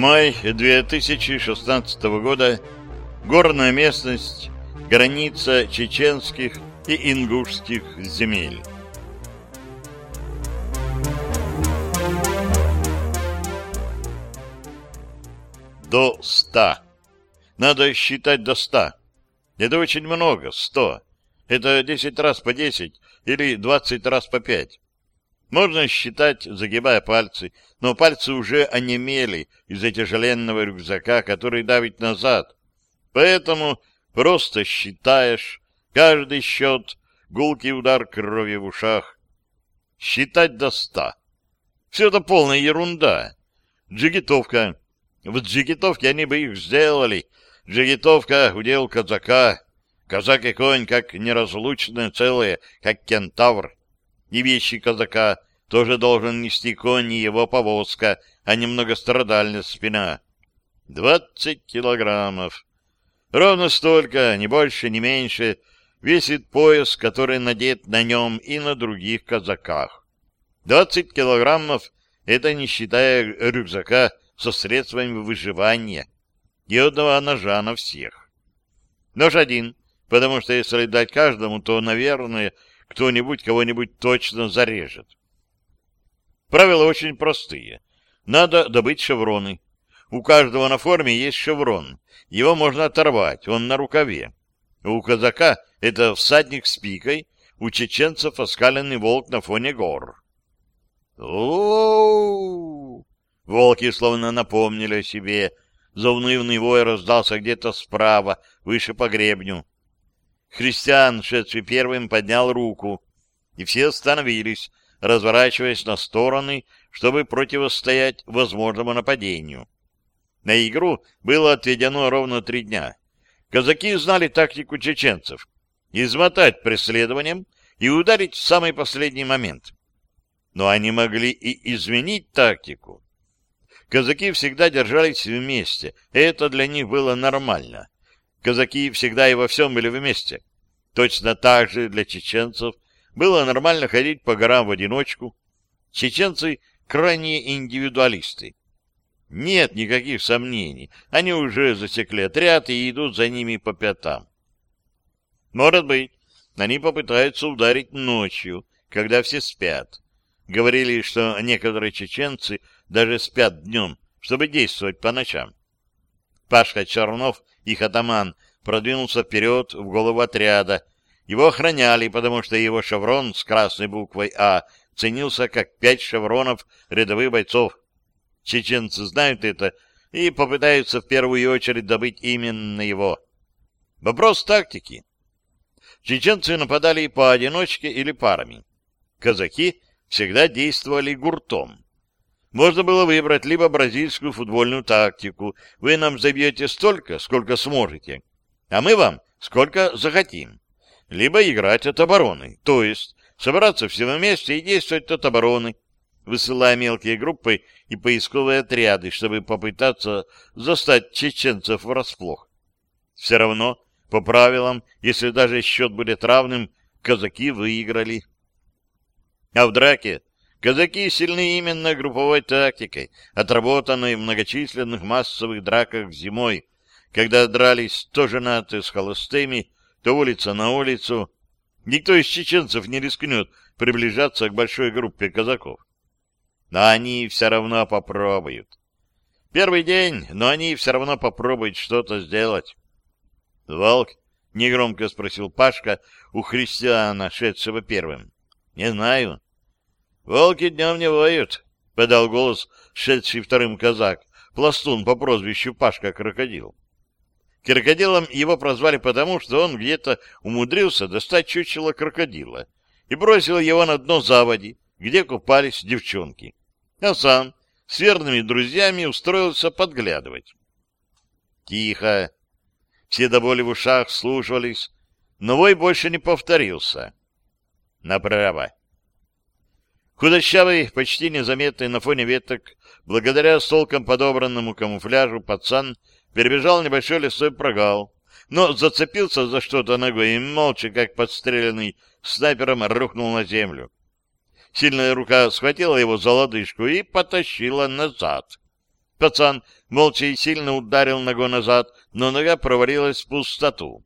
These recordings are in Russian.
Май 2016 года. Горная местность. Граница чеченских и ингушских земель. До ста. Надо считать до ста. Это очень много, сто. Это десять раз по десять или двадцать раз по пять. Можно считать, загибая пальцы, но пальцы уже онемели из-за тяжеленного рюкзака, который давит назад. Поэтому просто считаешь каждый счет, гулкий удар крови в ушах. Считать до ста. Все это полная ерунда. Джигитовка. В джигитовке они бы их сделали. Джигитовка — удел казака. Казак и конь, как неразлучное целое, как кентавр. И вещи казака тоже должен нести конь и его повозка, а не многострадальная спина. Двадцать килограммов. Ровно столько, ни больше, ни меньше, весит пояс, который надет на нем и на других казаках. Двадцать килограммов — это не считая рюкзака со средствами выживания и одного ножа на всех. Нож один, потому что если дать каждому, то, наверное, кто-нибудь кого-нибудь точно зарежет. Правила очень простые. Надо добыть шевроны. У каждого на форме есть шеврон. Его можно оторвать, он на рукаве. У казака это всадник с пикой, у чеченцев оскаленный волк на фоне гор. «О-о-о!» Волки словно напомнили о себе. Заунывный вой раздался где-то справа, выше по гребню. Христиан, шедший первым, поднял руку, и все остановились, разворачиваясь на стороны, чтобы противостоять возможному нападению. На игру было отведено ровно три дня. Казаки знали тактику чеченцев — измотать преследованием и ударить в самый последний момент. Но они могли и изменить тактику. Казаки всегда держались вместе, и это для них было нормально. Казаки всегда и во всем были вместе. Точно так же для чеченцев было нормально ходить по горам в одиночку. Чеченцы крайне индивидуалисты. Нет никаких сомнений. Они уже засекли отряд и идут за ними по пятам. Может быть, они попытаются ударить ночью, когда все спят. Говорили, что некоторые чеченцы даже спят днем, чтобы действовать по ночам. Пашка Чернов, их атаман, продвинулся вперед в голову отряда. Его охраняли, потому что его шеврон с красной буквой «А» ценился как пять шевронов рядовых бойцов. Чеченцы знают это и попытаются в первую очередь добыть именно его. Вопрос тактики. Чеченцы нападали поодиночке или парами. Казаки всегда действовали гуртом. Можно было выбрать либо бразильскую футбольную тактику. Вы нам забьете столько, сколько сможете. А мы вам сколько захотим. Либо играть от обороны, то есть собраться все вместе и действовать от обороны, высылая мелкие группы и поисковые отряды, чтобы попытаться застать чеченцев врасплох. Все равно, по правилам, если даже счет будет равным, казаки выиграли. А в драке казаки сильны именно групповой тактикой, отработанной в многочисленных массовых драках зимой, когда дрались то женатые с холостыми, то улица на улицу. Никто из чеченцев не рискнет приближаться к большой группе казаков. Но они все равно попробуют. Первый день, но они все равно попробуют что-то сделать. — Волк? — негромко спросил Пашка у христиана, шедшего первым. — Не знаю. — Волки днем не воют, — подал голос шедший вторым казак, пластун по прозвищу Пашка-крокодил. Крокодилом его прозвали потому, что он где-то умудрился достать чучело крокодила и бросил его на дно заводи, где купались девчонки. А сам с верными друзьями устроился подглядывать. Тихо. Все до боли в ушах слушались, но вой больше не повторился. Направо. Худощавый, почти незаметный на фоне веток, благодаря солкам подобранному камуфляжу, пацан — перебежал небольшой лесной прогал, но зацепился за что-то ногой и молча, как подстреленный снайпером, рухнул на землю. Сильная рука схватила его за лодыжку и потащила назад. Пацан молча и сильно ударил ногу назад, но нога провалилась в пустоту.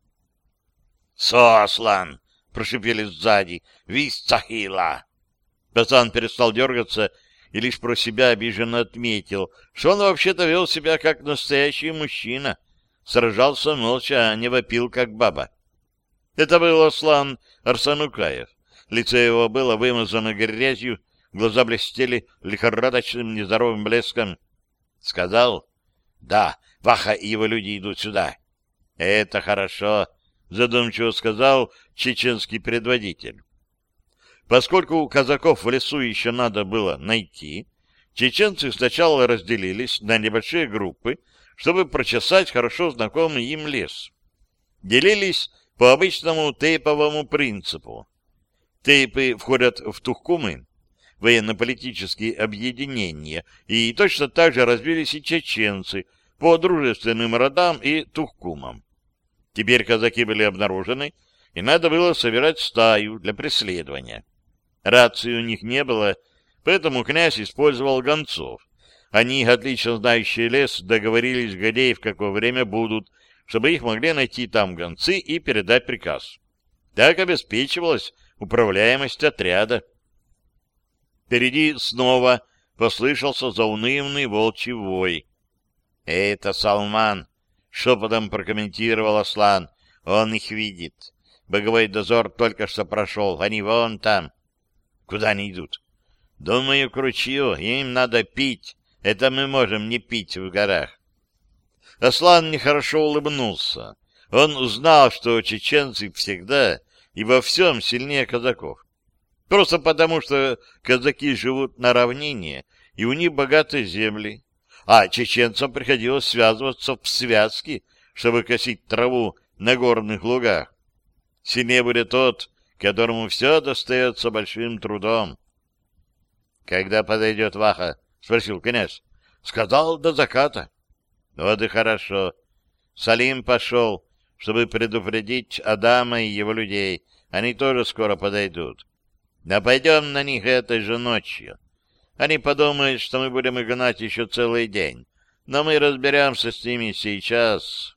«Сослан!» — прошипели сзади. «Висцахила!» Пацан перестал дергаться и лишь про себя обиженно отметил, что он вообще-то вел себя как настоящий мужчина, сражался молча, а не вопил как баба. Это был Аслан Арсанукаев. Лицо его было вымазано грязью, глаза блестели лихорадочным нездоровым блеском. Сказал, «Да, Ваха и его люди идут сюда». «Это хорошо», — задумчиво сказал чеченский предводитель. Поскольку у казаков в лесу еще надо было найти, чеченцы сначала разделились на небольшие группы, чтобы прочесать хорошо знакомый им лес. Делились по обычному тейповому принципу. Тейпы входят в тухкумы, военно-политические объединения, и точно так же разбились и чеченцы по дружественным родам и тухкумам. Теперь казаки были обнаружены, и надо было собирать стаю для преследования. Рации у них не было, поэтому князь использовал гонцов. Они, отлично знающие лес, договорились, где и в какое время будут, чтобы их могли найти там гонцы и передать приказ. Так обеспечивалась управляемость отряда. Впереди снова послышался заунывный волчий вой. «Это Салман!» — шепотом прокомментировал Аслан. «Он их видит. Боговой дозор только что прошел. Они вон там!» Куда они идут? Думаю, к ручью. Им надо пить. Это мы можем не пить в горах. Аслан нехорошо улыбнулся. Он узнал, что чеченцы всегда и во всем сильнее казаков. Просто потому, что казаки живут на равнине, и у них богатые земли. А чеченцам приходилось связываться в связки, чтобы косить траву на горных лугах. Сильнее будет тот, которому все достается большим трудом. — Когда подойдет Ваха? — спросил князь. — Сказал, до заката. — Вот и хорошо. Салим пошел, чтобы предупредить Адама и его людей. Они тоже скоро подойдут. Нападем на них этой же ночью. Они подумают, что мы будем гнать еще целый день, но мы разберемся с ними сейчас».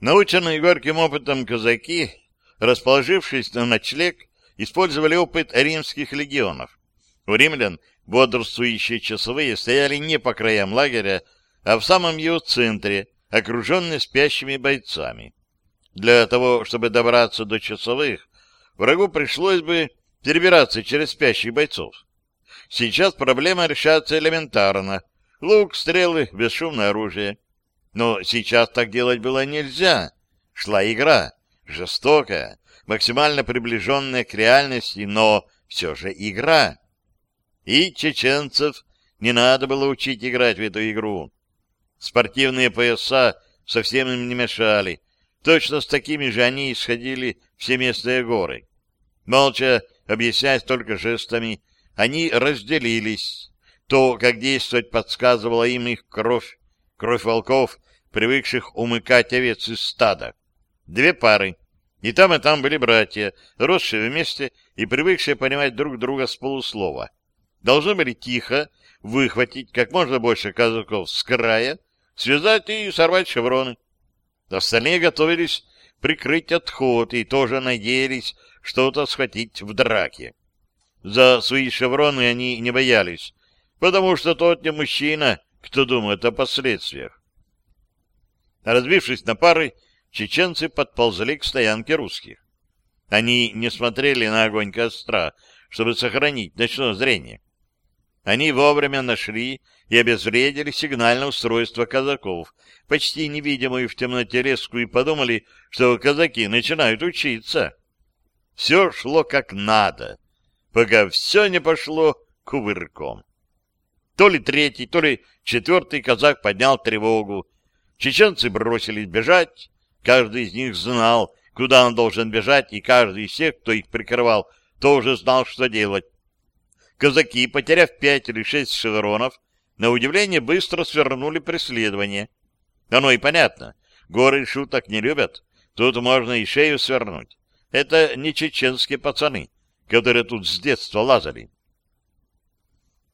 Наученные горьким опытом казаки, расположившись на ночлег, использовали опыт римских легионов. У римлян бодрствующие часовые стояли не по краям лагеря, а в самом его центре, окруженные спящими бойцами. Для того, чтобы добраться до часовых, врагу пришлось бы перебираться через спящих бойцов. Сейчас проблема решается элементарно. Лук, стрелы, бесшумное оружие — но сейчас так делать было нельзя. Шла игра, жестокая, максимально приближенная к реальности, но все же игра. И чеченцев не надо было учить играть в эту игру. Спортивные пояса совсем им не мешали. Точно с такими же они исходили все местные горы. Молча, объясняясь только жестами, они разделились. То, как действовать, подсказывала им их кровь, Кровь волков, привыкших умыкать овец из стада. Две пары. И там, и там были братья, росшие вместе и привыкшие понимать друг друга с полуслова. Должны были тихо выхватить как можно больше казаков с края, связать и сорвать шевроны. Остальные готовились прикрыть отход и тоже надеялись что-то схватить в драке. За свои шевроны они не боялись, потому что тот не мужчина, кто думает о последствиях. Разбившись на пары, чеченцы подползли к стоянке русских. Они не смотрели на огонь костра, чтобы сохранить ночное зрение. Они вовремя нашли и обезвредили сигнальное устройство казаков, почти невидимую в темноте резку, и подумали, что казаки начинают учиться. Все шло как надо, пока все не пошло кувырком. То ли третий, то ли четвертый казак поднял тревогу. Чеченцы бросились бежать. Каждый из них знал, куда он должен бежать, и каждый из тех, кто их прикрывал, тоже знал, что делать. Казаки, потеряв пять или шесть шевронов, на удивление быстро свернули преследование. Оно и понятно. Горы шуток не любят. Тут можно и шею свернуть. Это не чеченские пацаны, которые тут с детства лазали.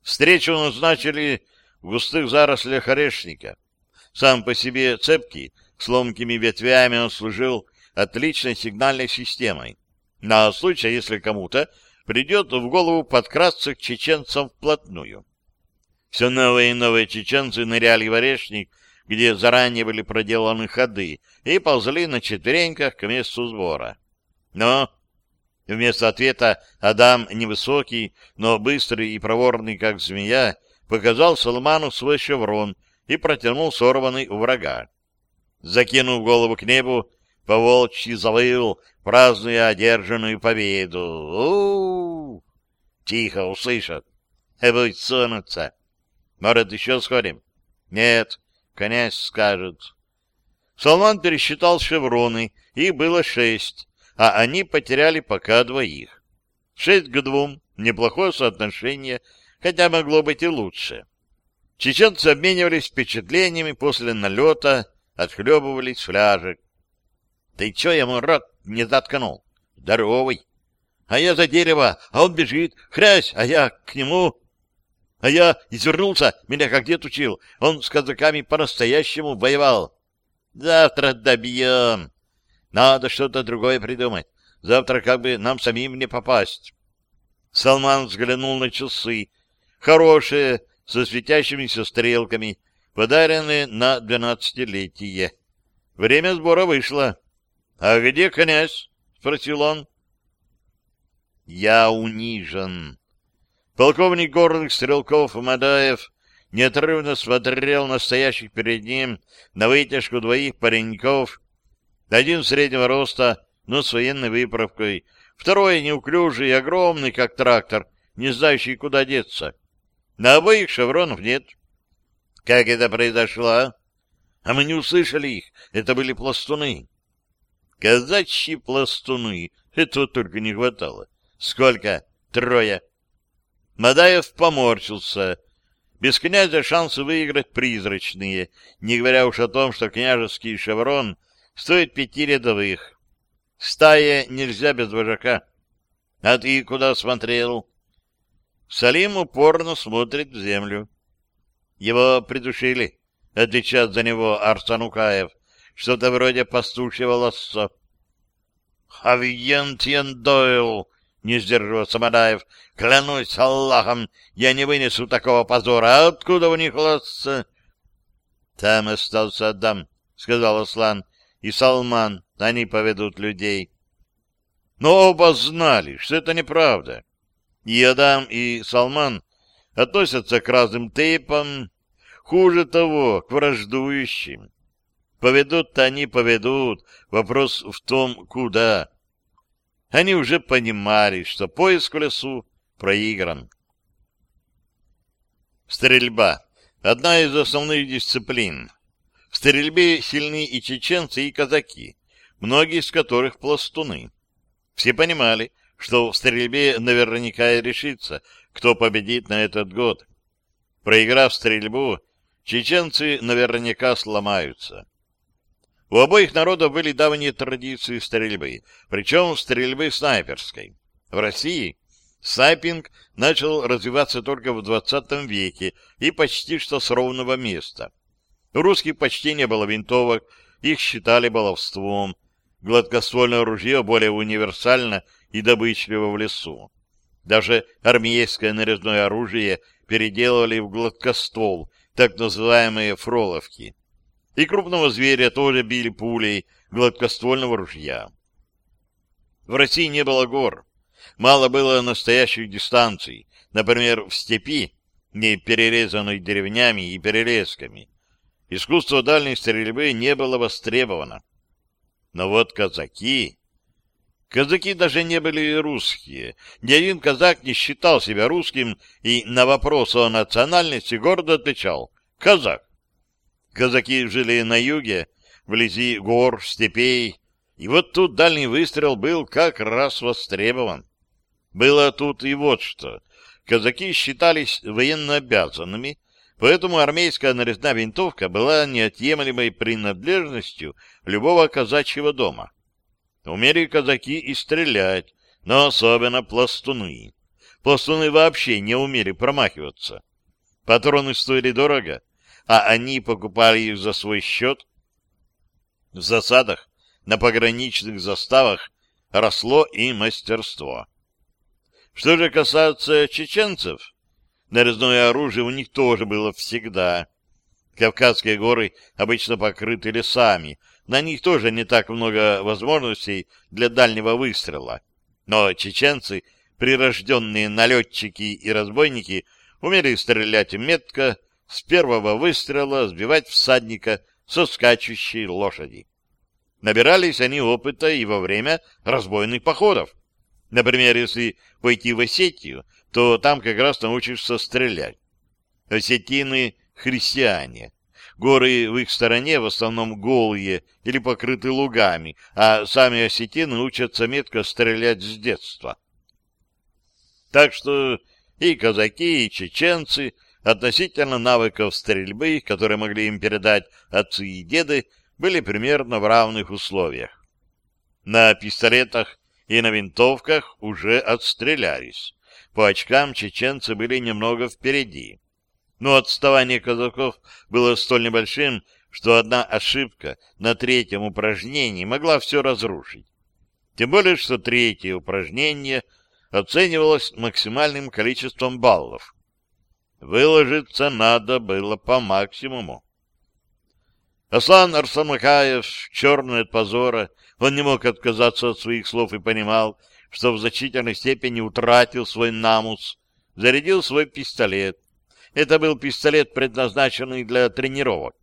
Встречу назначили в густых зарослях орешника. Сам по себе цепкий, с ломкими ветвями он служил отличной сигнальной системой. На случай, если кому-то придет в голову подкрасться к чеченцам вплотную. Все новые и новые чеченцы ныряли в орешник, где заранее были проделаны ходы, и ползли на четвереньках к месту сбора. Но Вместо ответа Адам, невысокий, но быстрый и проворный, как змея, показал Салману свой шеврон и протянул сорванный у врага. Закинув голову к небу, поволчьи завыл, празднуя одержанную победу. у, -у, -у! Тихо услышат. «Э, Будет сунуться. Может, еще сходим? Нет, князь скажет. Салман пересчитал шевроны, их было шесть а они потеряли пока двоих. Шесть к двум — неплохое соотношение, хотя могло быть и лучше. Чеченцы обменивались впечатлениями после налета, отхлебывались фляжек. — Ты чё ему рот не заткнул? — Здоровый. — А я за дерево, а он бежит. Хрясь, а я к нему. А я извернулся, меня как дед учил. Он с казаками по-настоящему воевал. — Завтра добьем, надо что-то другое придумать. Завтра как бы нам самим не попасть. Салман взглянул на часы. Хорошие, со светящимися стрелками, подаренные на двенадцатилетие. Время сбора вышло. — А где князь? — спросил он. — Я унижен. Полковник горных стрелков Мадаев неотрывно смотрел на стоящих перед ним на вытяжку двоих пареньков один среднего роста, но с военной выправкой. Второй неуклюжий, огромный, как трактор, не знающий, куда деться. На обоих шевронов нет. Как это произошло? А? а мы не услышали их. Это были пластуны. Казачьи пластуны. Этого только не хватало. Сколько? Трое. Мадаев поморщился. Без князя шансы выиграть призрачные, не говоря уж о том, что княжеский шеврон стоит пяти рядовых. стая нельзя без вожака. А ты куда смотрел? Салим упорно смотрит в землю. Его придушили, отвечает за него Арсанукаев. Что-то вроде пастушьего лассо. Хавьен Дойл, не сдерживал Самадаев. Клянусь Аллахом, я не вынесу такого позора. Откуда у них лосса Там остался Адам, сказал Аслан и Салман, они поведут людей. Но оба знали, что это неправда. И Адам, и Салман относятся к разным тейпам, хуже того, к враждующим. Поведут-то они поведут, вопрос в том, куда. Они уже понимали, что поиск в лесу проигран. Стрельба. Одна из основных дисциплин. В стрельбе сильны и чеченцы, и казаки, многие из которых пластуны. Все понимали, что в стрельбе наверняка и решится, кто победит на этот год. Проиграв стрельбу, чеченцы наверняка сломаются. У обоих народов были давние традиции стрельбы, причем стрельбы снайперской. В России снайпинг начал развиваться только в 20 веке и почти что с ровного места — Русских почти не было винтовок, их считали баловством. Гладкоствольное ружье более универсально и добычливо в лесу. Даже армейское нарезное оружие переделывали в гладкоствол, так называемые фроловки. И крупного зверя тоже били пулей гладкоствольного ружья. В России не было гор. Мало было настоящих дистанций. Например, в степи, не перерезанной деревнями и перерезками искусство дальней стрельбы не было востребовано. Но вот казаки... Казаки даже не были русские. Ни один казак не считал себя русским и на вопрос о национальности гордо отвечал «казак». Казаки жили на юге, вблизи гор, степей, и вот тут дальний выстрел был как раз востребован. Было тут и вот что. Казаки считались военнообязанными. обязанными Поэтому армейская нарезная винтовка была неотъемлемой принадлежностью любого казачьего дома. Умели казаки и стрелять, но особенно пластуны. Пластуны вообще не умели промахиваться. Патроны стоили дорого, а они покупали их за свой счет. В засадах, на пограничных заставах росло и мастерство. Что же касается чеченцев, Нарезное оружие у них тоже было всегда. Кавказские горы обычно покрыты лесами, на них тоже не так много возможностей для дальнего выстрела. Но чеченцы, прирожденные налетчики и разбойники, умели стрелять метко, с первого выстрела сбивать всадника со скачущей лошади. Набирались они опыта и во время разбойных походов. Например, если пойти в Осетию, то там как раз научишься стрелять. Осетины — христиане. Горы в их стороне в основном голые или покрыты лугами, а сами осетины учатся метко стрелять с детства. Так что и казаки, и чеченцы относительно навыков стрельбы, которые могли им передать отцы и деды, были примерно в равных условиях. На пистолетах и на винтовках уже отстрелялись. По очкам чеченцы были немного впереди. Но отставание казаков было столь небольшим, что одна ошибка на третьем упражнении могла все разрушить. Тем более, что третье упражнение оценивалось максимальным количеством баллов. Выложиться надо было по максимуму. Аслан Арсамакаев, черный от позора, он не мог отказаться от своих слов и понимал, что в значительной степени утратил свой намус, зарядил свой пистолет. Это был пистолет, предназначенный для тренировок.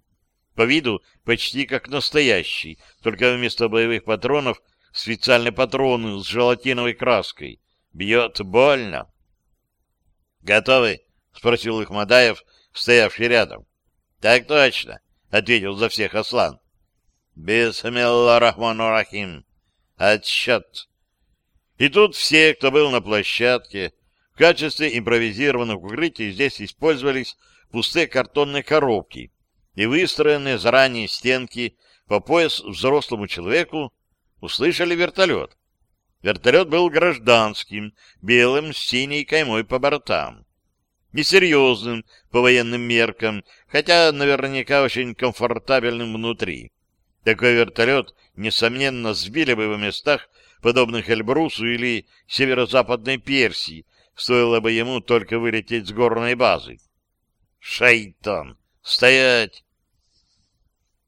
По виду почти как настоящий, только вместо боевых патронов специальные патроны с желатиновой краской. Бьет больно. «Готовы?» — спросил их Мадаев, стоявший рядом. «Так точно», — ответил за всех Аслан. «Бисмиллахи рахману рахим. Отсчет». И тут все, кто был на площадке, в качестве импровизированных укрытий здесь использовались пустые картонные коробки и выстроенные заранее стенки по пояс взрослому человеку, услышали вертолет. Вертолет был гражданским, белым с синей каймой по бортам. Несерьезным по военным меркам, хотя наверняка очень комфортабельным внутри. Такой вертолет, несомненно, сбили бы в местах, подобных Эльбрусу или северо-западной Персии, стоило бы ему только вылететь с горной базы. «Шайтан! Стоять!»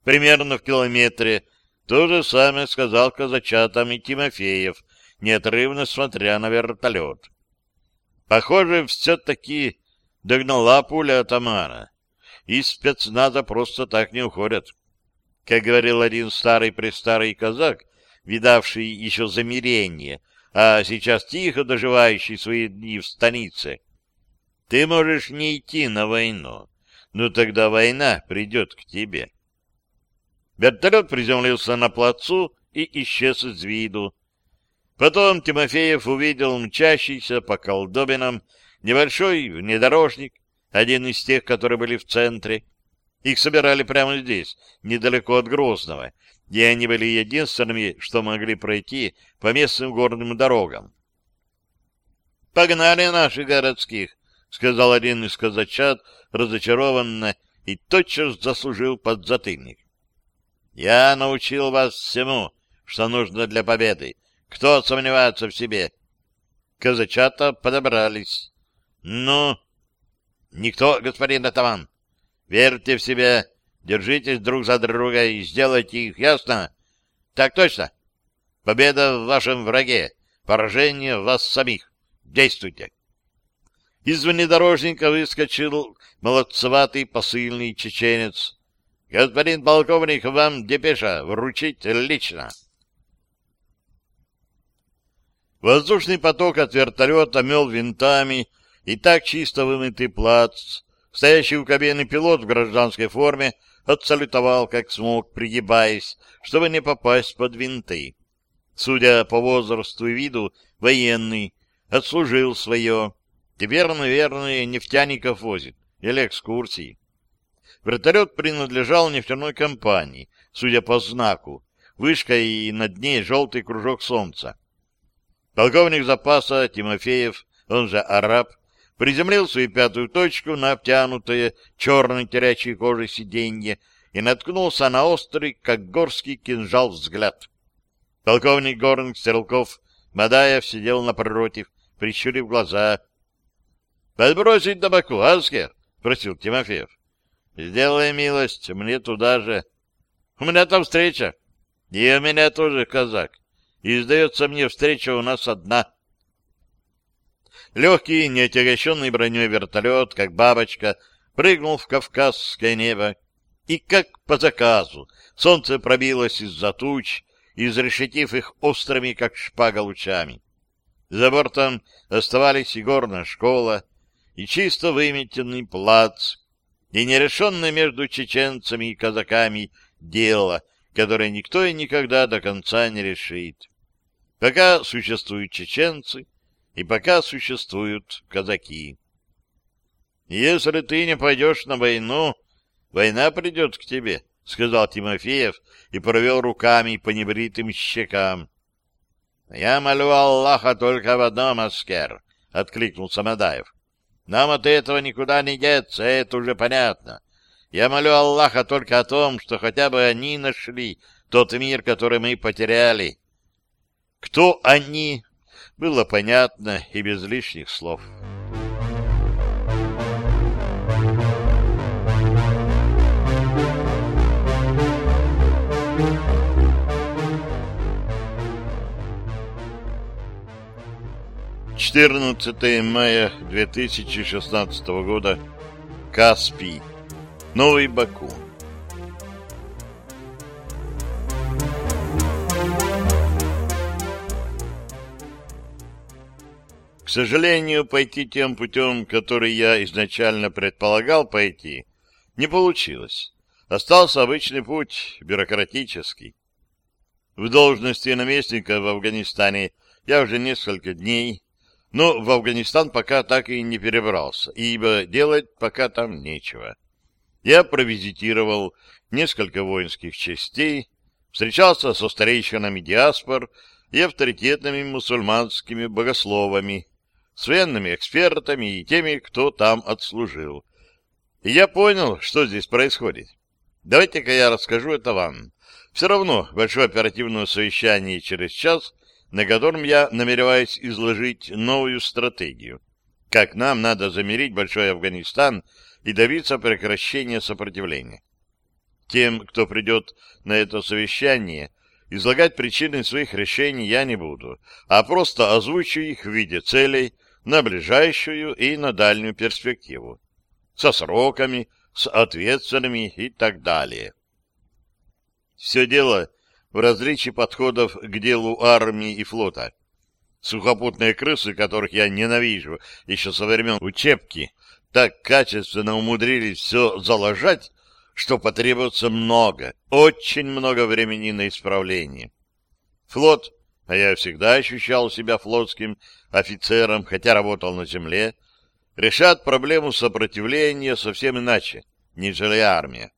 Примерно в километре то же самое сказал казачатам и Тимофеев, неотрывно смотря на вертолет. Похоже, все-таки догнала пуля атамана. И спецназа просто так не уходят. Как говорил один старый-престарый казак — видавший еще замирение, а сейчас тихо доживающий свои дни в станице. Ты можешь не идти на войну, но тогда война придет к тебе. Вертолет приземлился на плацу и исчез из виду. Потом Тимофеев увидел мчащийся по колдобинам небольшой внедорожник, один из тех, которые были в центре. Их собирали прямо здесь, недалеко от Грозного, и они были единственными, что могли пройти по местным горным дорогам. «Погнали наших городских!» — сказал один из казачат разочарованно и тотчас заслужил подзатыльник. «Я научил вас всему, что нужно для победы. Кто сомневается в себе?» Казачата подобрались. «Ну?» «Никто, господин Атаман. Верьте в себя Держитесь друг за друга и сделайте их, ясно? Так точно. Победа в вашем враге, поражение в вас самих. Действуйте. Из внедорожника выскочил молодцеватый посыльный чеченец. Господин полковник, вам депеша вручить лично. Воздушный поток от вертолета мел винтами и так чисто вымытый плац. Стоящий у кабины пилот в гражданской форме отсалютовал как смог, пригибаясь, чтобы не попасть под винты. Судя по возрасту и виду, военный, отслужил свое. Теперь, наверное, нефтяников возит или экскурсий. Вертолет принадлежал нефтяной компании, судя по знаку, вышка и над ней желтый кружок солнца. Полковник запаса Тимофеев, он же араб, приземлил свою пятую точку на обтянутое черной терячей кожей сиденье и наткнулся на острый, как горский кинжал, взгляд. Полковник горных стрелков Мадаев сидел напротив, прищурив глаза. — Подбросить табаку, а, Аскер? — просил Тимофеев. — Сделай милость, мне туда же. — У меня там встреча. — И у меня тоже казак. И, сдается мне, встреча у нас одна — Легкий, неотягощенный броней вертолет, как бабочка, прыгнул в кавказское небо. И как по заказу солнце пробилось из-за туч, изрешетив их острыми, как шпага, лучами. За бортом оставались и горная школа, и чисто выметенный плац, и нерешенное между чеченцами и казаками дело, которое никто и никогда до конца не решит. Пока существуют чеченцы, и пока существуют казаки. «Если ты не пойдешь на войну, война придет к тебе», — сказал Тимофеев и провел руками по небритым щекам. «Я молю Аллаха только в одном, Аскер», — откликнулся Мадаев. «Нам от этого никуда не деться, это уже понятно. Я молю Аллаха только о том, что хотя бы они нашли тот мир, который мы потеряли». «Кто они?» было понятно и без лишних слов. Четырнадцатое мая 2016 года. Каспий. Новый Баку. К сожалению, пойти тем путем, который я изначально предполагал пойти, не получилось. Остался обычный путь, бюрократический. В должности наместника в Афганистане я уже несколько дней, но в Афганистан пока так и не перебрался, ибо делать пока там нечего. Я провизитировал несколько воинских частей, встречался со старейшинами диаспор и авторитетными мусульманскими богословами, с военными экспертами и теми, кто там отслужил. И я понял, что здесь происходит. Давайте-ка я расскажу это вам. Все равно большое оперативное совещание через час, на котором я намереваюсь изложить новую стратегию. Как нам надо замерить большой Афганистан и добиться прекращения сопротивления. Тем, кто придет на это совещание, излагать причины своих решений я не буду, а просто озвучу их в виде целей, на ближайшую и на дальнюю перспективу, со сроками, с ответственными и так далее. Все дело в различии подходов к делу армии и флота. Сухопутные крысы, которых я ненавижу еще со времен учебки, так качественно умудрились все заложать, что потребуется много, очень много времени на исправление. Флот а я всегда ощущал себя флотским офицером, хотя работал на земле, решат проблему сопротивления совсем иначе, нежели армия.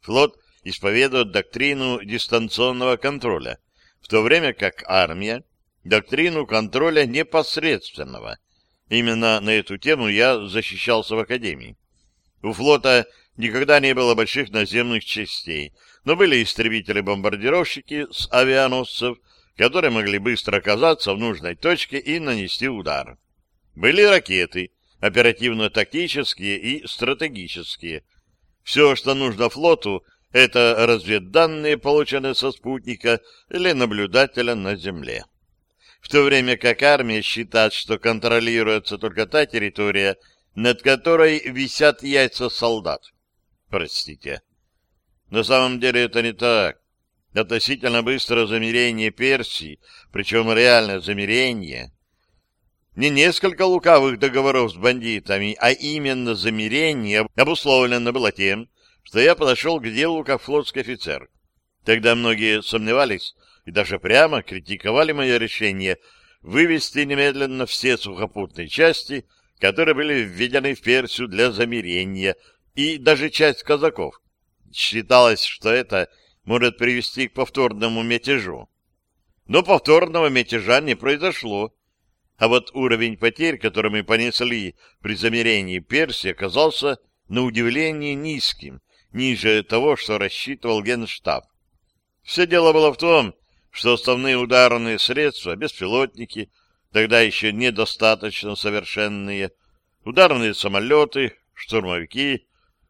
Флот исповедует доктрину дистанционного контроля, в то время как армия — доктрину контроля непосредственного. Именно на эту тему я защищался в Академии. У флота никогда не было больших наземных частей, но были истребители-бомбардировщики с авианосцев — которые могли быстро оказаться в нужной точке и нанести удар. Были ракеты, оперативно-тактические и стратегические. Все, что нужно флоту, это разведданные, полученные со спутника или наблюдателя на Земле. В то время как армия считает, что контролируется только та территория, над которой висят яйца солдат. Простите. На самом деле это не так. Относительно быстро замерение Персии, причем реально замерение. Не несколько лукавых договоров с бандитами, а именно замерение обусловлено было тем, что я подошел к делу как флотский офицер. Тогда многие сомневались и даже прямо критиковали мое решение вывести немедленно все сухопутные части, которые были введены в Персию для замерения, и даже часть казаков. Считалось, что это может привести к повторному мятежу. Но повторного мятежа не произошло, а вот уровень потерь, который мы понесли при замерении Персии, оказался на удивление низким, ниже того, что рассчитывал Генштаб. Все дело было в том, что основные ударные средства, беспилотники, тогда еще недостаточно совершенные, ударные самолеты, штурмовики,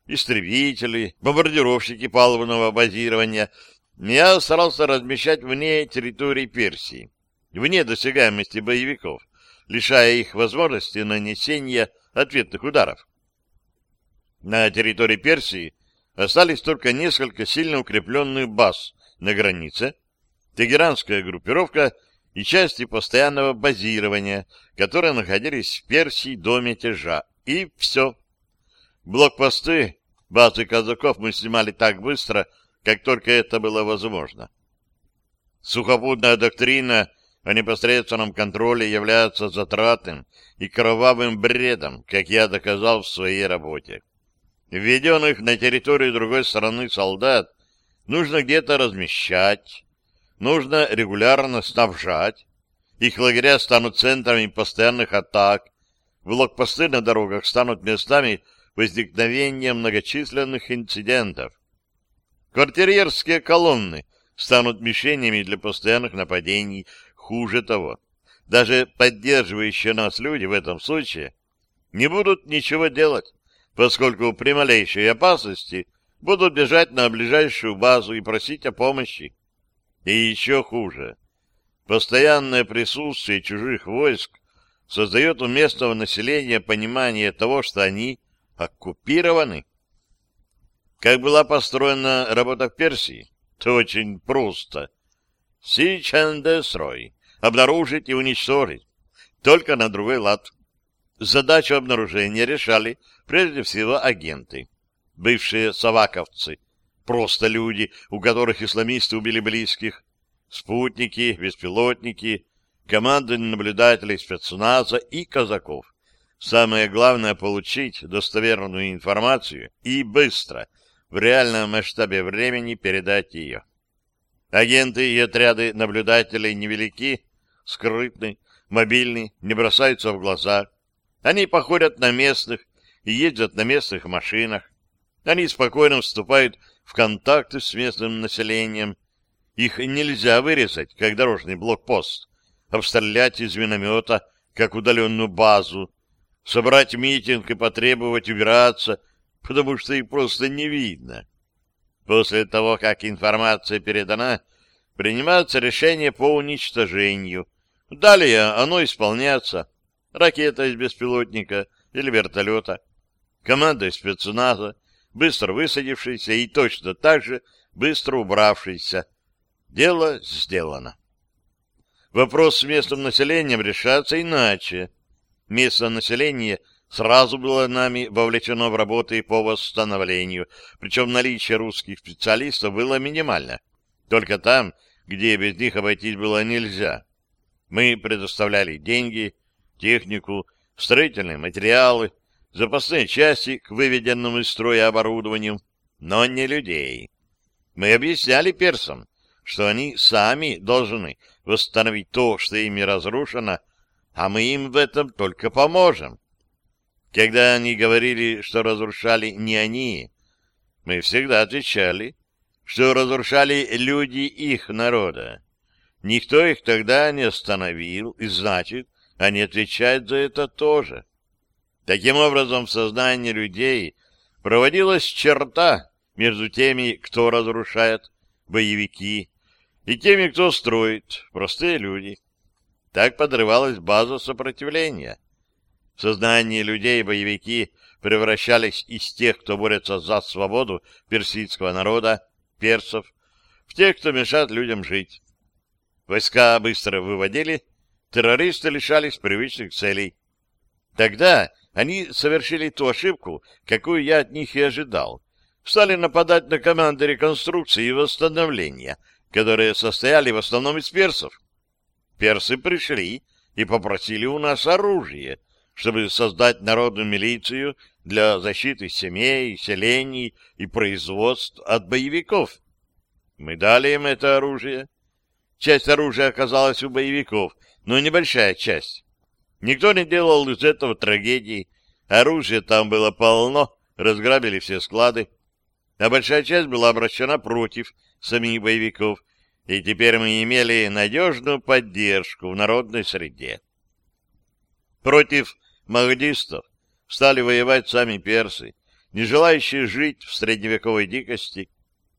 истребители, бомбардировщики палубного базирования я старался размещать вне территории Персии, вне досягаемости боевиков, лишая их возможности нанесения ответных ударов. На территории Персии остались только несколько сильно укрепленных баз на границе, тегеранская группировка и части постоянного базирования, которые находились в Персии до мятежа. И все. Блокпосты, базы казаков мы снимали так быстро, как только это было возможно. Сухопутная доктрина о непосредственном контроле является затратным и кровавым бредом, как я доказал в своей работе. Введенных на территорию другой страны солдат нужно где-то размещать, нужно регулярно снабжать. Их лагеря станут центрами постоянных атак, блокпосты на дорогах станут местами, возникновения многочисленных инцидентов. Квартирьерские колонны станут мишенями для постоянных нападений. Хуже того, даже поддерживающие нас люди в этом случае не будут ничего делать, поскольку при малейшей опасности будут бежать на ближайшую базу и просить о помощи. И еще хуже. Постоянное присутствие чужих войск создает у местного населения понимание того, что они оккупированы. Как была построена работа в Персии? То очень просто. Сичандесрой. Обнаружить и уничтожить. Только на другой лад. Задачу обнаружения решали прежде всего агенты. Бывшие соваковцы. Просто люди, у которых исламисты убили близких. Спутники, беспилотники, команды наблюдателей спецназа и казаков. Самое главное — получить достоверную информацию и быстро, в реальном масштабе времени, передать ее. Агенты и отряды наблюдателей невелики, скрытны, мобильны, не бросаются в глаза. Они походят на местных и ездят на местных машинах. Они спокойно вступают в контакты с местным населением. Их нельзя вырезать, как дорожный блокпост, а обстрелять из миномета, как удаленную базу, собрать митинг и потребовать убираться, потому что их просто не видно. После того, как информация передана, принимается решение по уничтожению. Далее оно исполняется. Ракета из беспилотника или вертолета, команда из спецназа, быстро высадившаяся и точно так же быстро убравшаяся. Дело сделано. Вопрос с местным населением решается иначе. Местное население сразу было нами вовлечено в работы по восстановлению, причем наличие русских специалистов было минимально, только там, где без них обойтись было нельзя. Мы предоставляли деньги, технику, строительные материалы, запасные части к выведенному из строя оборудованию, но не людей. Мы объясняли персам, что они сами должны восстановить то, что ими разрушено, а мы им в этом только поможем. Когда они говорили, что разрушали не они, мы всегда отвечали, что разрушали люди их народа. Никто их тогда не остановил, и значит, они отвечают за это тоже. Таким образом, в сознании людей проводилась черта между теми, кто разрушает, боевики, и теми, кто строит, простые люди. Так подрывалась база сопротивления. В сознании людей боевики превращались из тех, кто борется за свободу персидского народа, персов, в тех, кто мешает людям жить. Войска быстро выводили, террористы лишались привычных целей. Тогда они совершили ту ошибку, какую я от них и ожидал. Стали нападать на команды реконструкции и восстановления, которые состояли в основном из персов персы пришли и попросили у нас оружие, чтобы создать народную милицию для защиты семей, селений и производств от боевиков. Мы дали им это оружие. Часть оружия оказалась у боевиков, но небольшая часть. Никто не делал из этого трагедии. Оружия там было полно, разграбили все склады. А большая часть была обращена против самих боевиков, и теперь мы имели надежную поддержку в народной среде. Против махдистов стали воевать сами персы, не желающие жить в средневековой дикости.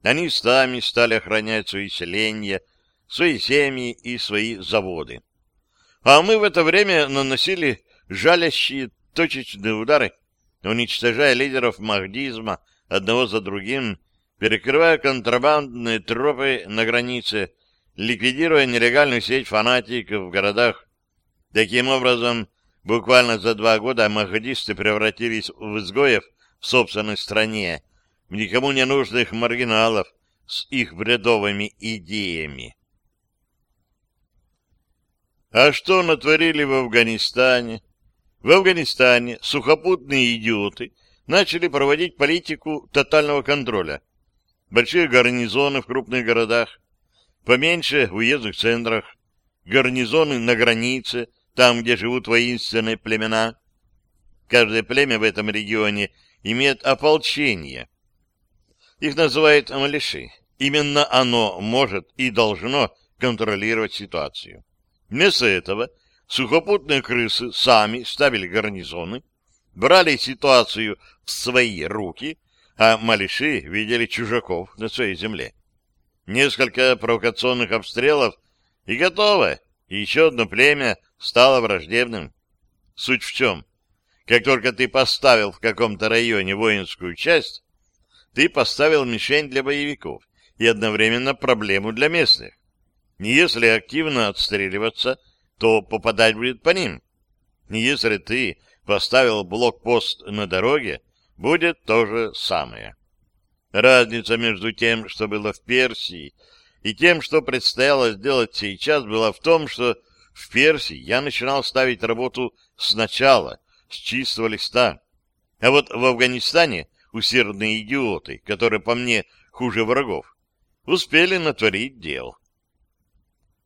Они сами стали охранять свои селения, свои семьи и свои заводы. А мы в это время наносили жалящие точечные удары, уничтожая лидеров магдизма одного за другим перекрывая контрабандные тропы на границе, ликвидируя нелегальную сеть фанатиков в городах. Таким образом, буквально за два года махдисты превратились в изгоев в собственной стране, в никому не нужных маргиналов с их бредовыми идеями. А что натворили в Афганистане? В Афганистане сухопутные идиоты начали проводить политику тотального контроля, большие гарнизоны в крупных городах, поменьше в уездных центрах, гарнизоны на границе, там, где живут воинственные племена. Каждое племя в этом регионе имеет ополчение. Их называют амалиши. Именно оно может и должно контролировать ситуацию. Вместо этого сухопутные крысы сами ставили гарнизоны, брали ситуацию в свои руки а малиши видели чужаков на своей земле. Несколько провокационных обстрелов и готово. И еще одно племя стало враждебным. Суть в чем? Как только ты поставил в каком-то районе воинскую часть, ты поставил мишень для боевиков и одновременно проблему для местных. Если активно отстреливаться, то попадать будет по ним. Если ты поставил блокпост на дороге, будет то же самое. Разница между тем, что было в Персии, и тем, что предстояло сделать сейчас, была в том, что в Персии я начинал ставить работу сначала, с чистого листа. А вот в Афганистане усердные идиоты, которые по мне хуже врагов, успели натворить дел.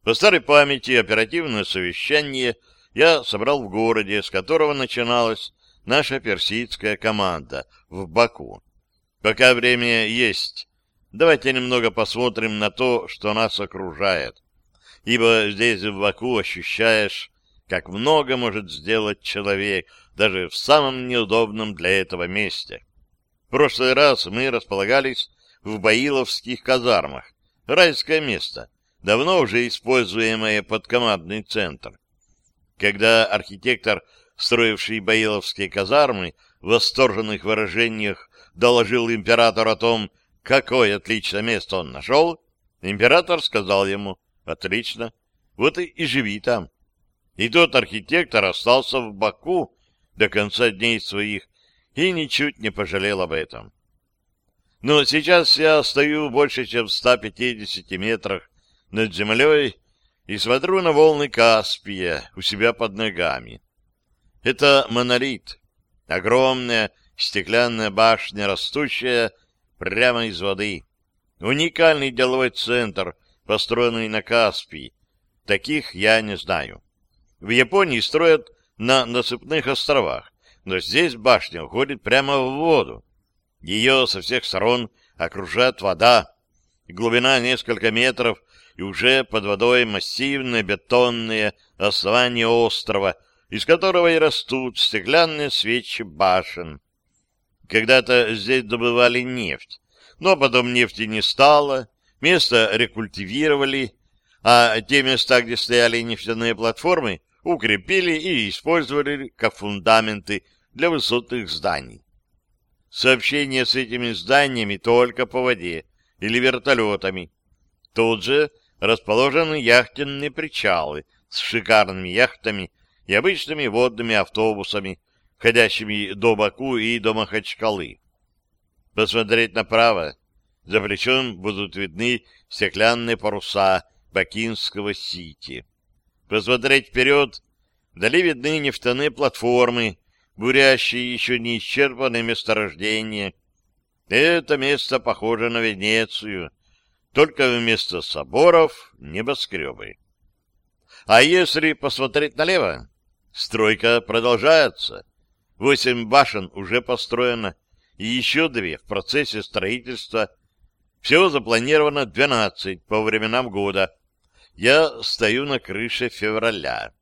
По старой памяти оперативное совещание я собрал в городе, с которого начиналось наша персидская команда в Баку. Пока время есть, давайте немного посмотрим на то, что нас окружает. Ибо здесь, в Баку, ощущаешь, как много может сделать человек даже в самом неудобном для этого месте. В прошлый раз мы располагались в Баиловских казармах. Райское место, давно уже используемое под командный центр. Когда архитектор строивший Баиловские казармы, в восторженных выражениях доложил император о том, какое отличное место он нашел, император сказал ему «Отлично, вот и, и живи там». И тот архитектор остался в Баку до конца дней своих и ничуть не пожалел об этом. Но сейчас я стою больше, чем в 150 метрах над землей и смотрю на волны Каспия у себя под ногами. Это монолит, огромная стеклянная башня, растущая прямо из воды. Уникальный деловой центр, построенный на Каспии. Таких я не знаю. В Японии строят на насыпных островах, но здесь башня уходит прямо в воду. Ее со всех сторон окружает вода, глубина несколько метров, и уже под водой массивное бетонное основание острова — из которого и растут стеклянные свечи башен. Когда-то здесь добывали нефть, но потом нефти не стало, место рекультивировали, а те места, где стояли нефтяные платформы, укрепили и использовали как фундаменты для высотных зданий. Сообщение с этими зданиями только по воде или вертолетами. Тут же расположены яхтенные причалы с шикарными яхтами и обычными водными автобусами, ходящими до Баку и до Махачкалы. Посмотреть направо. За плечом будут видны стеклянные паруса Бакинского Сити. Посмотреть вперед. Вдали видны нефтяные платформы, бурящие еще не исчерпанные месторождения. Это место похоже на Венецию, только вместо соборов — небоскребы. А если посмотреть налево, Стройка продолжается. Восемь башен уже построено, и еще две в процессе строительства. Всего запланировано 12 по временам года. Я стою на крыше февраля.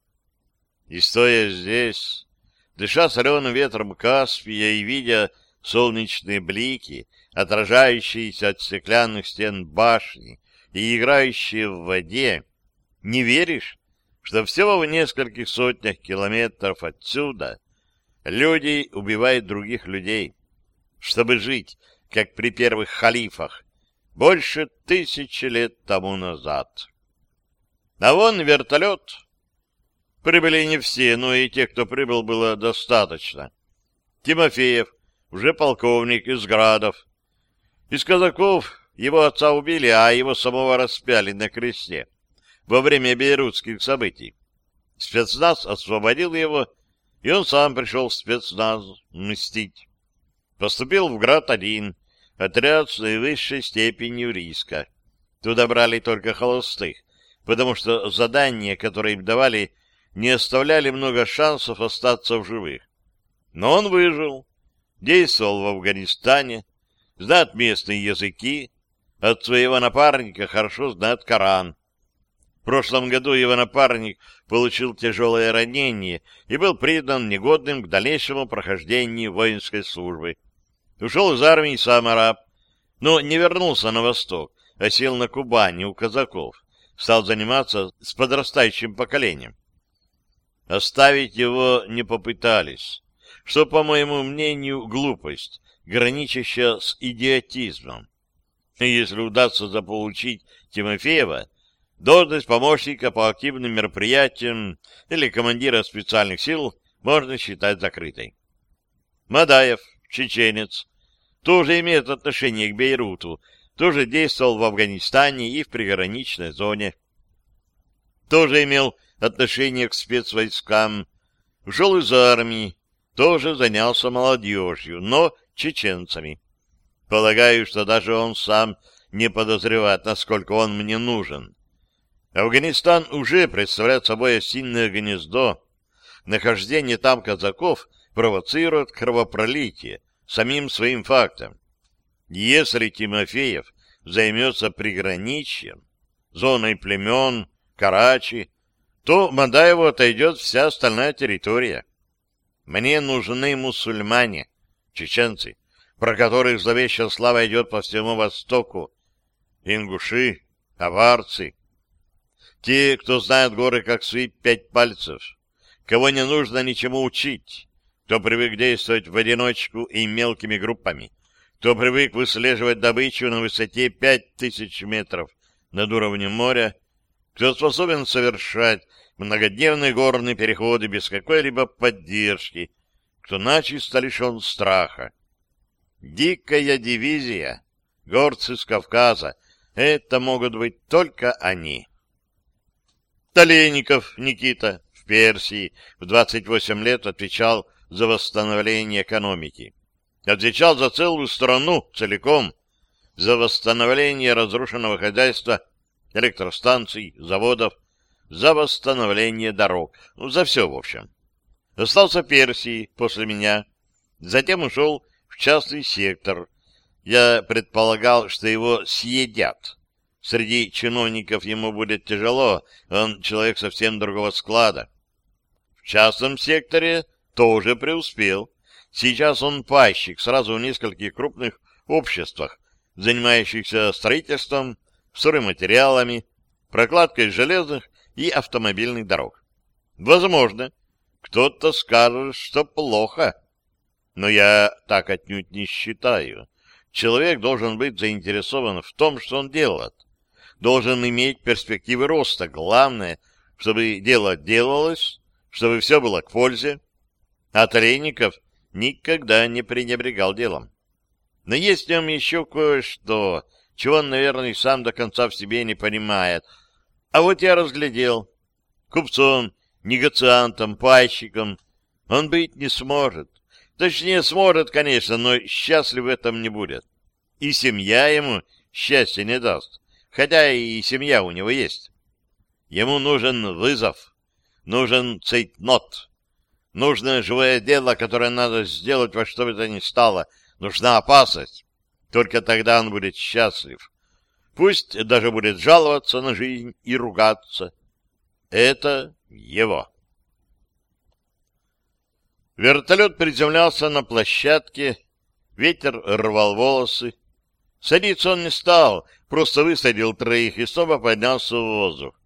И стоя здесь, дыша соленым ветром Каспия и видя солнечные блики, отражающиеся от стеклянных стен башни и играющие в воде, не веришь, что всего в нескольких сотнях километров отсюда люди убивают других людей, чтобы жить, как при первых халифах, больше тысячи лет тому назад. А вон вертолет. Прибыли не все, но и тех, кто прибыл, было достаточно. Тимофеев, уже полковник из Градов. Из казаков его отца убили, а его самого распяли на кресте во время бейрутских событий. Спецназ освободил его, и он сам пришел в спецназ мстить. Поступил в град один, отряд с наивысшей степенью риска. Туда брали только холостых, потому что задания, которые им давали, не оставляли много шансов остаться в живых. Но он выжил, действовал в Афганистане, знает местные языки, от своего напарника хорошо знает Коран, прошлом году его напарник получил тяжелое ранение и был придан негодным к дальнейшему прохождению воинской службы. Ушел из армии сам араб, но не вернулся на восток, а сел на Кубани у казаков, стал заниматься с подрастающим поколением. Оставить его не попытались, что, по моему мнению, глупость, граничащая с идиотизмом. И если удастся заполучить Тимофеева, Должность помощника по активным мероприятиям или командира специальных сил можно считать закрытой. Мадаев, чеченец, тоже имеет отношение к Бейруту, тоже действовал в Афганистане и в приграничной зоне. Тоже имел отношение к спецвойскам, ушел из армии, тоже занялся молодежью, но чеченцами. Полагаю, что даже он сам не подозревает, насколько он мне нужен. Афганистан уже представляет собой осинное гнездо. Нахождение там казаков провоцирует кровопролитие самим своим фактом. Если Тимофеев займется приграничьем, зоной племен, Карачи, то Мадаеву отойдет вся остальная территория. Мне нужны мусульмане, чеченцы, про которых зловещая слава идет по всему Востоку, ингуши, аварцы, те, кто знает горы как свои пять пальцев, кого не нужно ничему учить, кто привык действовать в одиночку и мелкими группами, кто привык выслеживать добычу на высоте пять тысяч метров над уровнем моря, кто способен совершать многодневные горные переходы без какой-либо поддержки, кто начисто лишен страха. Дикая дивизия, горцы с Кавказа, это могут быть только они. Толейников Никита в Персии в 28 лет отвечал за восстановление экономики. Отвечал за целую страну целиком, за восстановление разрушенного хозяйства, электростанций, заводов, за восстановление дорог, ну, за все в общем. Остался Персии после меня, затем ушел в частный сектор. Я предполагал, что его съедят. Среди чиновников ему будет тяжело, он человек совсем другого склада. В частном секторе тоже преуспел. Сейчас он пайщик сразу в нескольких крупных обществах, занимающихся строительством, сырыматериалами, прокладкой железных и автомобильных дорог. Возможно, кто-то скажет, что плохо. Но я так отнюдь не считаю. Человек должен быть заинтересован в том, что он делает должен иметь перспективы роста. Главное, чтобы дело делалось, чтобы все было к пользе. А Трейников никогда не пренебрегал делом. Но есть в нем еще кое-что, чего он, наверное, сам до конца в себе не понимает. А вот я разглядел. Купцом, негациантом, пайщиком он быть не сможет. Точнее, сможет, конечно, но счастлив в этом не будет. И семья ему счастья не даст хотя и семья у него есть. Ему нужен вызов, нужен цейтнот, нужно живое дело, которое надо сделать во что бы то ни стало, нужна опасность. Только тогда он будет счастлив. Пусть даже будет жаловаться на жизнь и ругаться. Это его. Вертолет приземлялся на площадке, ветер рвал волосы. Садиться он не стал, просто высадил троих и снова поднялся в воздух.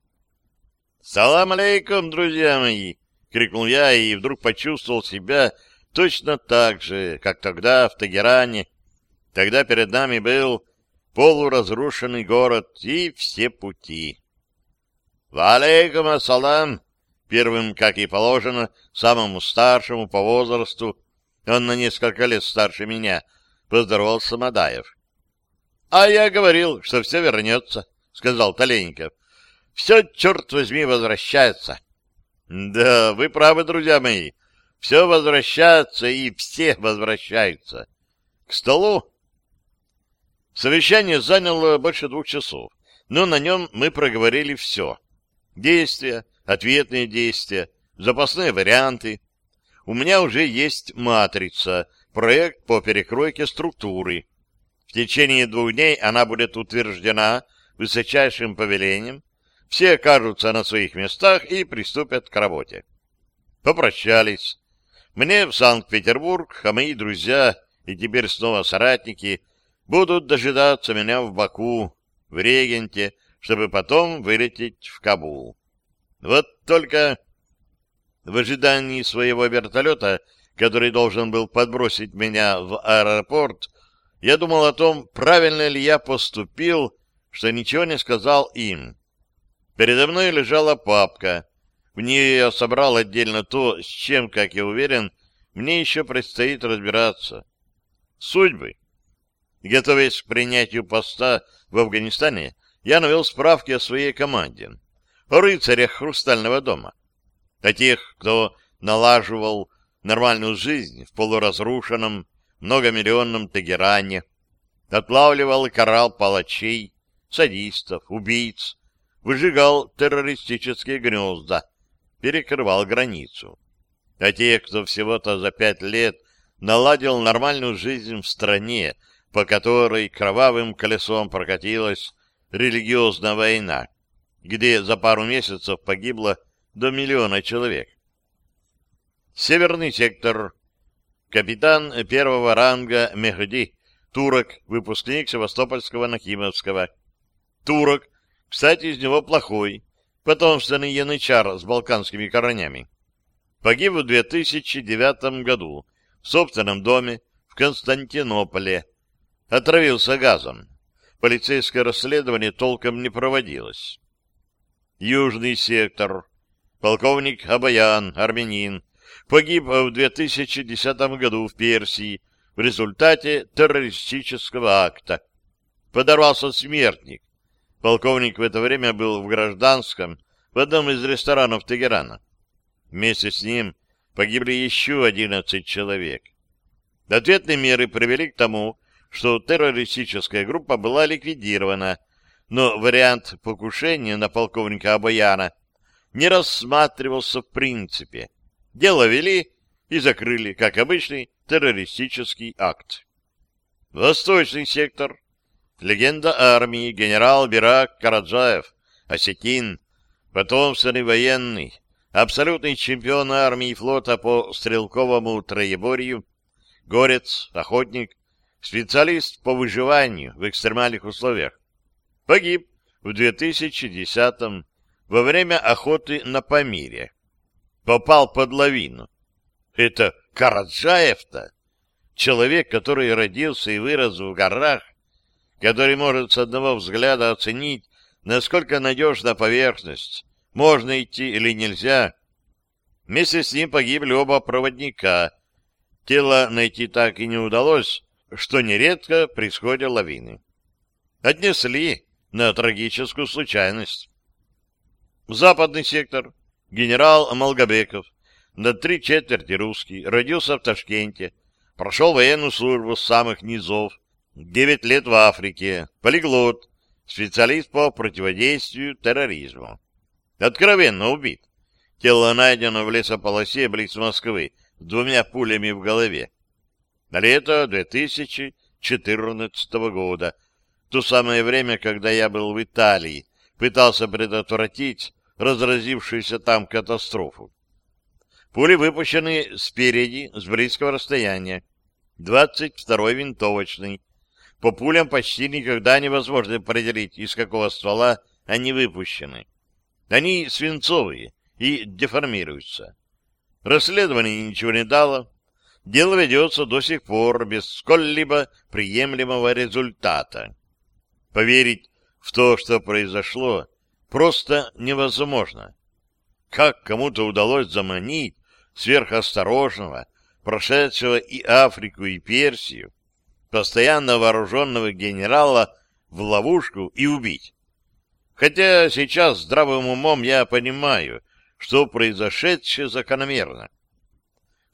«Салам алейкум, друзья мои!» — крикнул я и вдруг почувствовал себя точно так же, как тогда в Тагеране. Тогда перед нами был полуразрушенный город и все пути. «Валейкум ассалам!» Первым, как и положено, самому старшему по возрасту, он на несколько лет старше меня, поздоровался Мадаев. А я говорил, что все вернется, — сказал Толенников. — Все, черт возьми, возвращается. — Да, вы правы, друзья мои. Все возвращается, и все возвращаются. — К столу? Совещание заняло больше двух часов, но на нем мы проговорили все. Действия, ответные действия, запасные варианты. У меня уже есть матрица, проект по перекройке структуры — в течение двух дней она будет утверждена высочайшим повелением, все окажутся на своих местах и приступят к работе. Попрощались. Мне в Санкт-Петербург, а мои друзья и теперь снова соратники будут дожидаться меня в Баку, в Регенте, чтобы потом вылететь в Кабул. Вот только в ожидании своего вертолета, который должен был подбросить меня в аэропорт, я думал о том, правильно ли я поступил, что ничего не сказал им. Передо мной лежала папка. В ней я собрал отдельно то, с чем, как я уверен, мне еще предстоит разбираться. Судьбы. Готовясь к принятию поста в Афганистане, я навел справки о своей команде, о рыцарях Хрустального дома, о тех, кто налаживал нормальную жизнь в полуразрушенном многомиллионном Тегеране, отлавливал и карал палачей, садистов, убийц, выжигал террористические гнезда, перекрывал границу. А те, кто всего-то за пять лет наладил нормальную жизнь в стране, по которой кровавым колесом прокатилась религиозная война, где за пару месяцев погибло до миллиона человек. Северный сектор Капитан первого ранга Мехди, турок, выпускник Севастопольского Нахимовского. Турок, кстати, из него плохой, потомственный янычар с балканскими корнями. Погиб в 2009 году в собственном доме в Константинополе. Отравился газом. Полицейское расследование толком не проводилось. Южный сектор. Полковник Абаян, армянин, погиб в 2010 году в Персии в результате террористического акта. Подорвался смертник. Полковник в это время был в гражданском в одном из ресторанов Тегерана. Вместе с ним погибли еще 11 человек. Ответные меры привели к тому, что террористическая группа была ликвидирована, но вариант покушения на полковника Абаяна не рассматривался в принципе. Дело вели и закрыли, как обычный террористический акт. Восточный сектор. Легенда армии генерал Бирак Караджаев, осетин, потомственный военный, абсолютный чемпион армии и флота по стрелковому троеборью, горец, охотник, специалист по выживанию в экстремальных условиях. Погиб в 2010 во время охоты на Памире попал под лавину. Это Караджаев-то, человек, который родился и вырос в горах, который может с одного взгляда оценить, насколько надежна поверхность, можно идти или нельзя. Вместе с ним погибли оба проводника. Тело найти так и не удалось, что нередко происходят лавины. Отнесли на трагическую случайность. Западный сектор — генерал Малгобеков, на три четверти русский, родился в Ташкенте, прошел военную службу с самых низов, девять лет в Африке, полиглот, специалист по противодействию терроризму. Откровенно убит. Тело найдено в лесополосе близ Москвы с двумя пулями в голове. На лето 2014 года, то самое время, когда я был в Италии, пытался предотвратить разразившуюся там катастрофу. Пули выпущены спереди, с близкого расстояния. 22-й винтовочный. По пулям почти никогда невозможно определить, из какого ствола они выпущены. Они свинцовые и деформируются. Расследование ничего не дало. Дело ведется до сих пор без сколь-либо приемлемого результата. Поверить в то, что произошло, просто невозможно. Как кому-то удалось заманить сверхосторожного, прошедшего и Африку, и Персию, постоянно вооруженного генерала в ловушку и убить? Хотя сейчас здравым умом я понимаю, что произошедшее закономерно.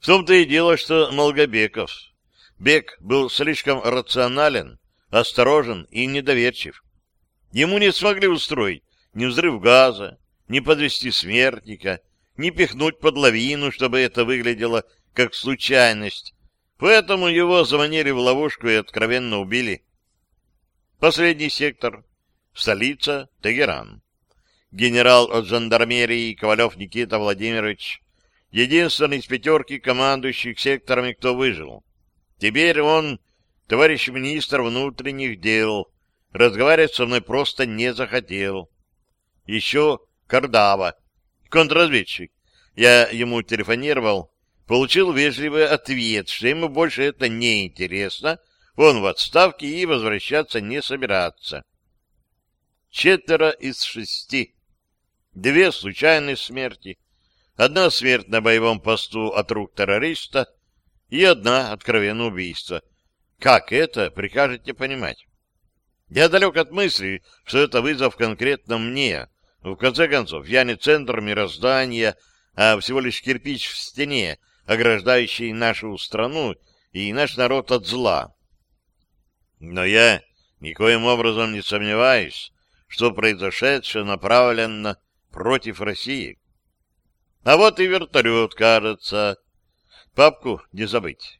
В том-то и дело, что Молгобеков. Бек был слишком рационален, осторожен и недоверчив. Ему не смогли устроить ни взрыв газа, ни подвести смертника, ни пихнуть под лавину, чтобы это выглядело как случайность. Поэтому его заманили в ловушку и откровенно убили. Последний сектор. Столица Тегеран. Генерал от жандармерии Ковалев Никита Владимирович. Единственный из пятерки командующих секторами, кто выжил. Теперь он, товарищ министр внутренних дел, разговаривать со мной просто не захотел еще Кардава, контрразведчик. Я ему телефонировал, получил вежливый ответ, что ему больше это не интересно, он в отставке и возвращаться не собирается. Четверо из шести. Две случайные смерти. Одна смерть на боевом посту от рук террориста и одна откровенное убийство. Как это, прикажете понимать? Я далек от мысли, что это вызов конкретно мне, в конце концов, я не центр мироздания, а всего лишь кирпич в стене, ограждающий нашу страну и наш народ от зла. Но я никоим образом не сомневаюсь, что произошедшее направлено против России. А вот и вертолет, кажется. Папку не забыть.